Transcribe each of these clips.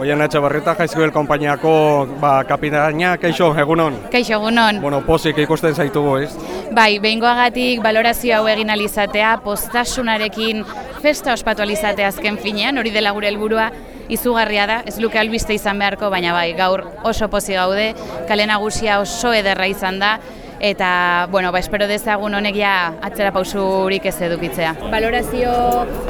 Oien etxe barrita, jaizkibel konpainiako ba, kapitaina, keixo, egunon? Kaixo, egunon. Bueno, pozik ikusten zaitugu, ez? Bai, behingoagatik balorazio hau egin alizatea, postasunarekin festa ospatu alizatea azken finean, hori dela gure helburua, izugarria da, ez luke albiste izan beharko, baina bai, gaur oso pozi gaude, kale nagusia oso ederra izan da, eta, bueno, ba, espero dezagun honek ja atzera pausurik ez edukitzea. Balorazio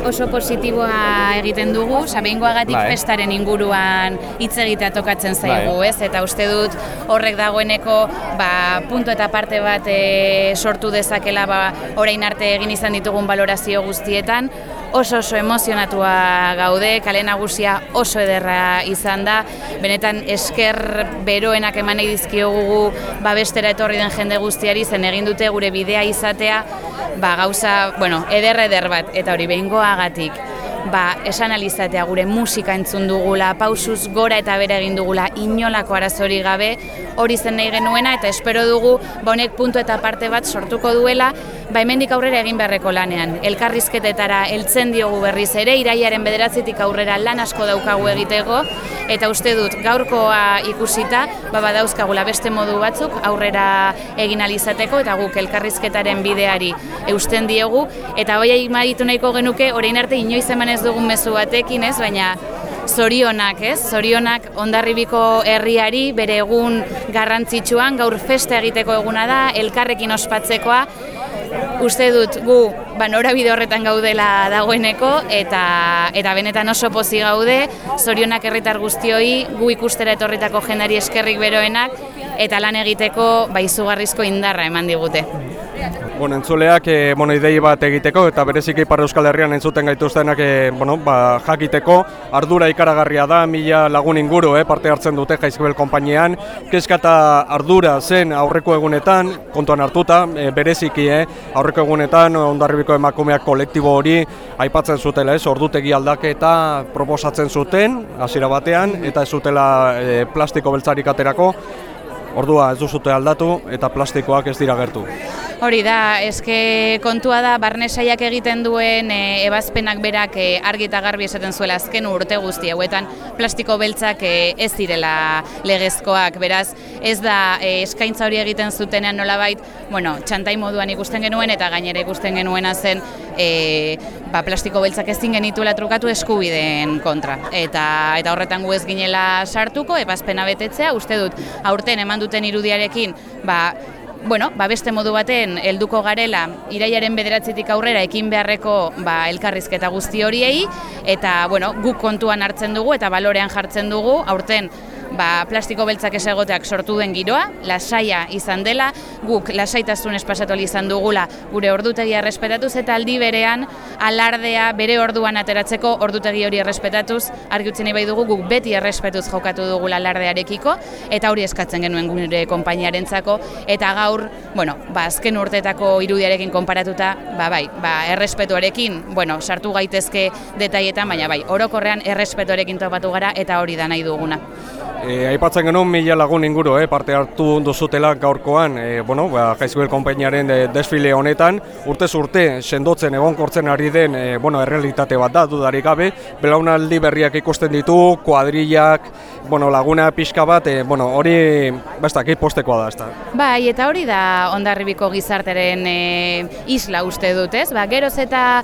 oso positiboa egiten dugu, sabehingoagatik Bai. festaren inguruan hitz egitea tokatzen zaigu, Bai. ez? Eta uste dut horrek dagoeneko ba, punto eta parte bat e, sortu dezakela ba, orain arte egin izan ditugun balorazio guztietan, oso oso emozionatua gaude, kale nagusia oso ederra izan da, benetan esker beroenak eman nahi dizkiogu babestera etorri den jende guztiari zen egin dute gure bidea izatea, ba, gauza, bueno, eder eder bat, eta hori behingoagatik, ba, esan alizatea gure musika entzun dugula, pausuz gora eta bere egin dugula, inolako arazori gabe, hori zen nahi genuena, eta espero dugu, ba, honek puntu eta parte bat sortuko duela, ba, hemendik aurrera egin beharreko lanean. Elkarrizketetara heltzen diogu berriz ere, iraiaren bederatzitik aurrera lan asko daukagu egiteko, eta uste dut gaurkoa ikusita, ba, badauzkagula beste modu batzuk aurrera egin alizateko, eta guk elkarrizketaren bideari eusten diogu, eta hoi maitu nahiko genuke, orain arte inoiz eman ez dugun mezu batekin, ez, baina zorionak, ez? Zorionak ondarribiko herriari bere egun garrantzitsuan gaur festa egiteko eguna da, elkarrekin ospatzekoa. Uste dut gu ba, norabide horretan gaudela dagoeneko eta eta benetan oso pozi gaude, zorionak herritar guztioi, gu ikustera etorritako jendari eskerrik beroenak eta lan egiteko ba, izugarrizko indarra eman digute. Bueno, entzuleak, e, bueno, idei bat egiteko eta bereziki Ipar Euskal Herrian entzuten gaituztenak e, bueno, ba, jakiteko ardura ikaragarria da, mila lagun inguru eh, parte hartzen dute Jaizkibel konpainian. Kezka eta ardura zen aurreko egunetan, kontuan hartuta, e, bereziki eh, aurreko egunetan ondarribiko emakumeak kolektibo hori aipatzen zutela, ez, ordutegi aldaketa proposatzen zuten hasiera batean eta ez zutela e, plastiko beltzarik aterako. Ordua ez duzute aldatu eta plastikoak ez dira gertu. Hori da, eske kontua da barne saiak egiten duen e, ebazpenak berak e, argi eta garbi esaten zuela azken urte guzti hauetan plastiko beltzak e, ez direla legezkoak, beraz ez da e, eskaintza hori egiten zutenean nolabait, bueno, txantai moduan ikusten genuen eta gainera ikusten genuena zen e, ba, plastiko beltzak ezin genituela trukatu eskubideen kontra. Eta, eta horretan gu ez ginela sartuko, ebazpena betetzea, uste dut, aurten eman duten irudiarekin, ba, bueno, ba beste modu baten helduko garela iraiaren bederatzitik aurrera ekin beharreko ba, elkarrizketa guzti horiei eta bueno, guk kontuan hartzen dugu eta balorean jartzen dugu aurten ba, plastiko beltzak ez egoteak sortu den giroa, lasaia izan dela, guk lasaitasunez pasatu ahal izan dugula gure ordutegia errespetatuz eta aldi berean alardea bere orduan ateratzeko ordutegi hori errespetatuz, argi utzi nahi bai dugu guk beti errespetuz jokatu dugula alardearekiko eta hori eskatzen genuen gure konpainiarentzako eta gaur, bueno, ba, azken urteetako irudiarekin konparatuta, ba, bai, ba, errespetuarekin, bueno, sartu gaitezke detaietan, baina bai, orokorrean errespetuarekin topatu gara eta hori da nahi duguna. E, aipatzen genuen mila lagun inguru, eh, parte hartu duzutela gaurkoan, e, bueno, ba, Jaizkibel konpainiaren e, desfile honetan, urtez urte sendotzen egonkortzen ari den, e, bueno, errealitate bat da, dudarik gabe, belaunaldi berriak ikusten ditu, kuadrillak, bueno, laguna pixka bat, e, bueno, hori, bastak, postekoa da, ez da. Bai, eta hori da ondarribiko gizarteren e, isla uste dut, ez? Ba, geroz eta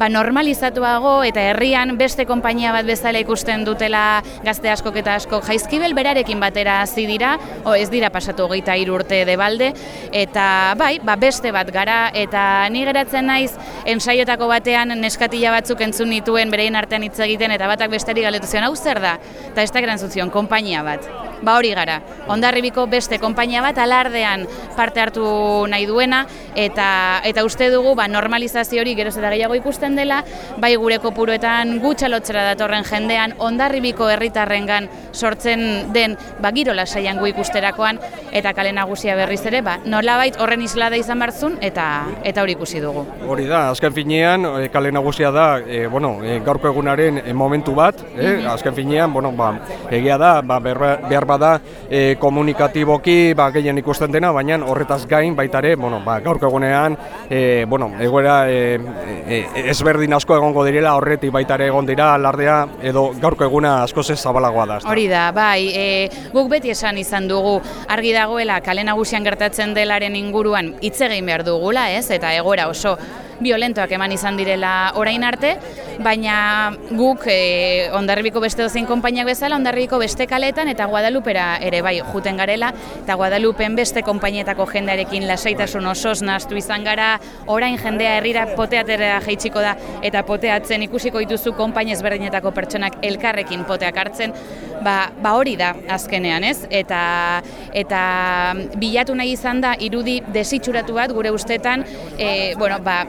ba, normalizatuago eta herrian beste konpainia bat bezala ikusten dutela gazte askok eta askok jaizkibel berarekin batera hasi dira, o ez dira pasatu hogeita hiru urte debalde, eta bai, ba, beste bat gara, eta ni geratzen naiz ensaiotako batean neskatila batzuk entzun nituen bereien artean hitz egiten eta batak besteri galetu zion, hau zer da? Eta ez da erantzun zion, konpainia bat. Ba hori gara, ondarribiko beste konpainia bat alardean parte hartu nahi duena eta eta uste dugu ba, normalizazio hori geroz eta gehiago ikusten dela, bai gure kopuruetan gutxalotzera datorren jendean ondarribiko herritarrengan sortzen den ba, giro lasaian gu ikusterakoan eta kale nagusia berriz ere, ba, nolabait horren islada izan barzun eta eta hori ikusi dugu. Hori da, azken finean, e, kale nagusia da, e, bueno, e, gaurko egunaren momentu bat, e, azken finean, bueno, ba, egia da, ba, behar, bada e, komunikatiboki ba, gehien ikusten dena, baina horretaz gain baitare, bueno, ba, gaurko egunean, e, bueno, egoera e, e, ezberdin asko egongo direla, horretik baitare egon dira, alardea, edo gaurko eguna asko ez zabalagoa da. Hori da, bai, e, guk beti esan izan dugu, argi dagoela kale nagusian gertatzen delaren inguruan hitz egin behar dugula, ez? Eta egoera oso violentoak eman izan direla orain arte, baina guk e, ondarribiko beste dozein konpainiak bezala, ondarribiko beste kaletan eta Guadalupera ere bai juten garela, eta Guadalupen beste konpainietako jendearekin lasaitasun osoz naztu izan gara, orain jendea herrira poteatera jaitsiko da, eta poteatzen ikusiko dituzu konpaini ezberdinetako pertsonak elkarrekin poteak hartzen, ba, ba hori da azkenean, ez? Eta, eta bilatu nahi izan da irudi desitxuratu bat gure ustetan, e, bueno, ba,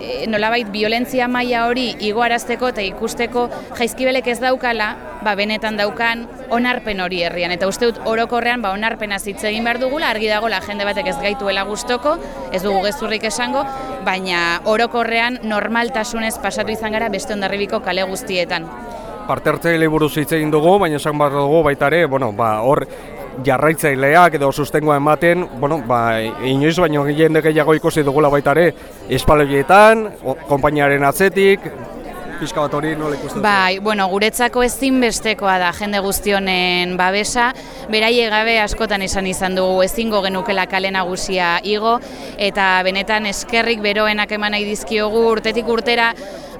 e, nolabait violentzia maila hori igoarazteko eta ikusteko jaizkibelek ez daukala, ba, benetan daukan onarpen hori herrian. Eta uste dut orokorrean ba, onarpena hitz egin behar dugula, argi dago la jende batek ez gaituela gustoko, ez dugu gezurrik esango, baina orokorrean normaltasunez pasatu izan gara beste ondarribiko kale guztietan. Parte hartzaile buruz hitz egin dugu, baina esan behar dugu baita ere, bueno, ba, hor jarraitzaileak edo sustengoa ematen, bueno, ba, inoiz baino jende gehiago ikusi dugula baita ere, espaloietan, konpainiaren atzetik, pixka bat hori nola ikusten Bai, bueno, guretzako ezinbestekoa da jende guztionen babesa, beraie gabe askotan esan izan dugu ezingo genukela kale nagusia igo, eta benetan eskerrik beroenak eman nahi dizkiogu urtetik urtera,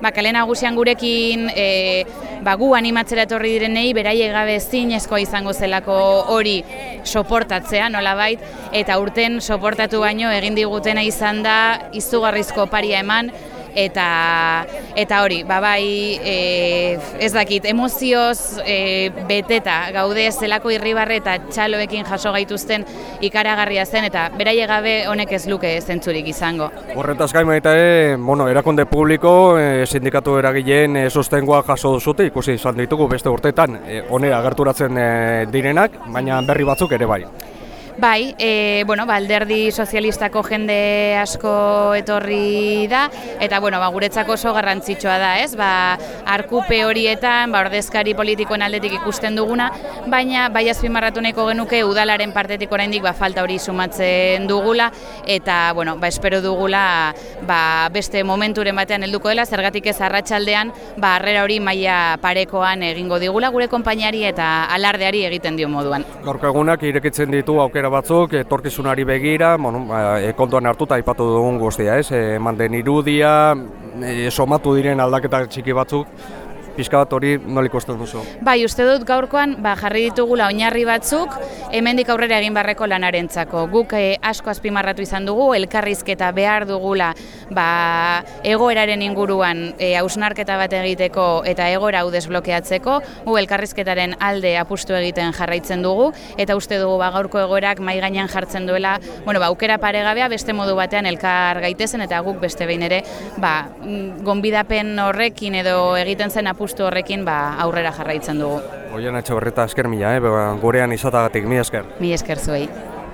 ba, kale nagusian gurekin e, ba, gu animatzera etorri direnei beraie gabe zinezkoa izango zelako hori soportatzea nolabait. Eta urten soportatu baino egin digutena izan da izugarrizko paria eman eta eta hori, ba bai, e, ez dakit, emozioz e, beteta gaude zelako irribarre eta txaloekin jaso gaituzten ikaragarria zen eta beraie gabe honek ez luke zentzurik izango. Horretaz gain baita ere, bueno, erakunde publiko, e, sindikatu eragileen e, sostengoa jaso duzute, ikusi izan ditugu beste urteetan, e, onera gerturatzen e, direnak, baina berri batzuk ere bai. Bai, e, bueno, ba, alderdi sozialistako jende asko etorri da, eta bueno, ba, guretzako oso garrantzitsua da, ez? Ba, arkupe horietan, ba, ordezkari politikoen aldetik ikusten duguna, baina bai azpimarratu nahiko genuke udalaren partetik oraindik ba, falta hori sumatzen dugula, eta bueno, ba, espero dugula ba, beste momenturen batean helduko dela, zergatik ez arratsaldean ba, harrera hori maila parekoan egingo digula gure konpainiari eta alardeari egiten dio moduan. Gaurko egunak irekitzen ditu aukera batzuk etorkizunari begira, bueno, e, kontuan hartuta aipatu dugun guztia, ez? E, manden irudia, e, somatu diren aldaketa txiki batzuk, pixka bat hori nola ikusten duzu? Bai, uste dut gaurkoan ba, jarri ditugula oinarri batzuk, hemendik aurrera egin barreko lanarentzako. Guk eh, asko azpimarratu izan dugu, elkarrizketa behar dugula ba, egoeraren inguruan eh, hausnarketa bat egiteko eta egoera hau desblokeatzeko, gu elkarrizketaren alde apustu egiten jarraitzen dugu, eta uste dugu ba, gaurko egoerak mai gainean jartzen duela, bueno, ba, aukera paregabea beste modu batean elkar gaitezen, eta guk beste behin ere, ba, mm, gonbidapen horrekin edo egiten zen apustu apustu horrekin ba, aurrera jarraitzen dugu. Oian etxe horreta esker mila, eh? gurean izatagatik, mi esker. Mi esker zuei.